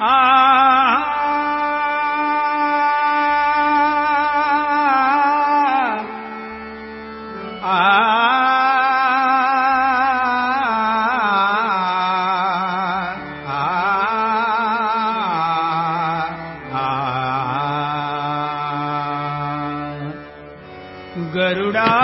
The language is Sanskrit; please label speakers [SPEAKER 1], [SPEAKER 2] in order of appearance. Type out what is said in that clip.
[SPEAKER 1] आ गरुडा